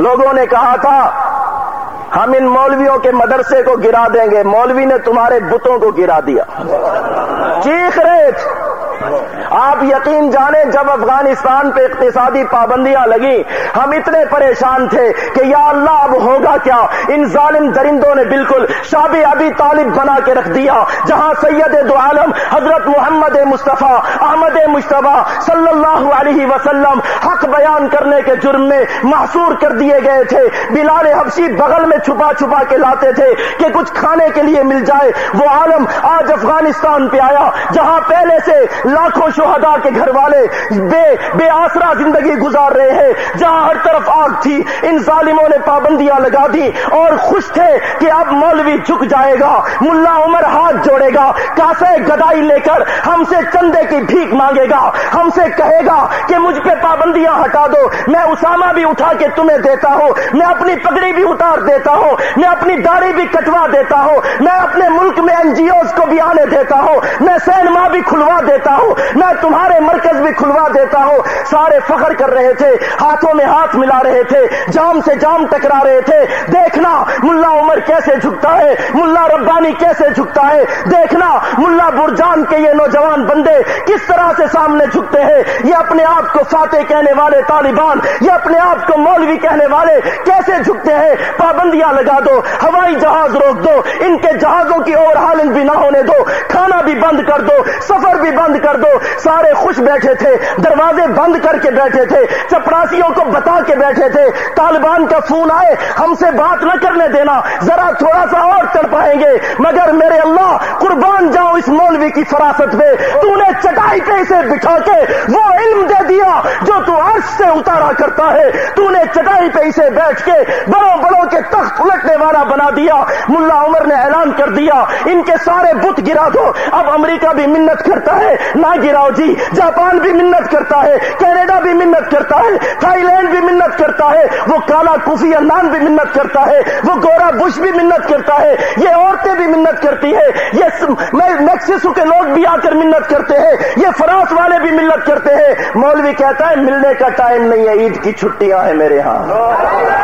لوگوں نے کہا تھا، ہم ان مولویوں کے مدرسے کو گرا دیں گے، مولوی نے تمہارے بتوں کو گرا دیا۔ چیخ ریچ آپ یقین جانیں جب افغانستان پہ اقتصادی پابندیاں لگی ہم اتنے پریشان تھے کہ یا اللہ اب ہوگا کیا؟ ان ظالم درندوں نے بالکل شابی ابی طالب بنا کے رکھ دیا، جہاں سید دو عالم حضرت محمد مصطفیٰ، احمد مشتبہ صلی اللہ علیہ وسلم حق بیان کرنے کے جرم میں محصور کر دیے گئے تھے۔ بلال حبشی بغل میں چھپا چھپا کے لاتے تھے کہ کچھ کھانے کے لیے مل جائے۔ وہ عالم آج افغانستان پہ آیا، جہاں پہلے سے لاکھوں شہداء کے گھر والے بے بے آسرا زندگی گزار رہے ہیں۔ جہاں ہر طرف آگ تھی، ان ظالموں نے پابندیاں لگا دی اور خوش تھے کہ اب مولوی جھک جائے گا۔ ملا عمر ہاتھ جوڑے گا، کاسے گدائی لے کر ہم سے چندے کی بھیک مانگے گا۔ ہم سے کہے گا کہ مجھ پہ پابندیاں ہٹا دو۔ میں اسامہ بھی اٹھا کے تمہیں دیتا ہوں۔ میں اپنی پگڑی بھی اتار دیتا ہوں۔ میں اپنی داڑھی بھی کٹوا دیتا ہوں۔ میں اپنے ملک میں این جی اوز کو بھی آنے دیتا ہوں۔ میں سینما بھی کھلوا دیتا ہوں۔ میں تمہارے مرکز بھی کھلوا دیتا ہوں۔ سارے فخر کر رہے تھے، ہاتھوں میں ہاتھ ملا رہے تھے، جام سے جام ٹکرا رہے تھے۔ دیکھنا ملا عمر کیسے جھکتا ہے، ملا ربانی کیسے جھکتا ہے۔ دیکھنا ملا برجان کے یہ نوجوان بندے کس طرح سے سامنے جھکتے ہیں۔ یہ اپنے آپ کو فاتح کہنے والے طالبان، یہ اپنے آپ کو مولوی کہنے والے کیسے جھکتے ہیں؟ پابندیاں لگا دو، ہوائی جہاز روک دو، ان کے جہازوں کی اور حالت بھی نہ ہونے دو۔ بھی بند کر دو، سفر بھی بند کر دو۔ سارے خوش بیٹھے تھے، دروازے بند کر کے بیٹھے تھے، چپڑاسیوں کو بتا کے بیٹھے تھے۔ طالبان کا فون آئے، ہم سے بات نہ کرنے دینا، ذرا تھوڑا سا اور چڑھ پائیں گے۔ مگر میرے اللہ، قربان جاؤ اس مولوی کی فراست پہ۔ تو نے چٹائی پہ اسے بٹھا کے وہ علم دے دیا، جو تو عرش سے اتارا کرتا ہے۔ تو نے چٹائی پہ اسے بیٹھ کے بڑوں بڑوں کے تخت الٹنے والا بنا دیا۔ ملا عمر نے اعلان کر دیا، ان کے سارے بت گرا دو۔ اب امریکہ بھی منت کرتا ہے۔ نہ گراؤ جی جاپان بھی منت کرتا ہے، کینیڈا بھی منت کرتا ہے، تھائی لینڈ بھی منت کرتا ہے، وہ کالا کوفی انان بھی منت کرتا ہے، وہ گورا بش بھی منت کرتا ہے، یہ عورتیں بھی منت کرتی ہے یہ میکسیسو کے لوگ بھی آ کر منت کرتے ہیں، یہ فرانس والے بھی منت کرتے ہیں۔ مولوی کہتا ہے، ملنے کا ٹائم نہیں ہے، عید کی چھٹیاں ہیں میرے ہاں۔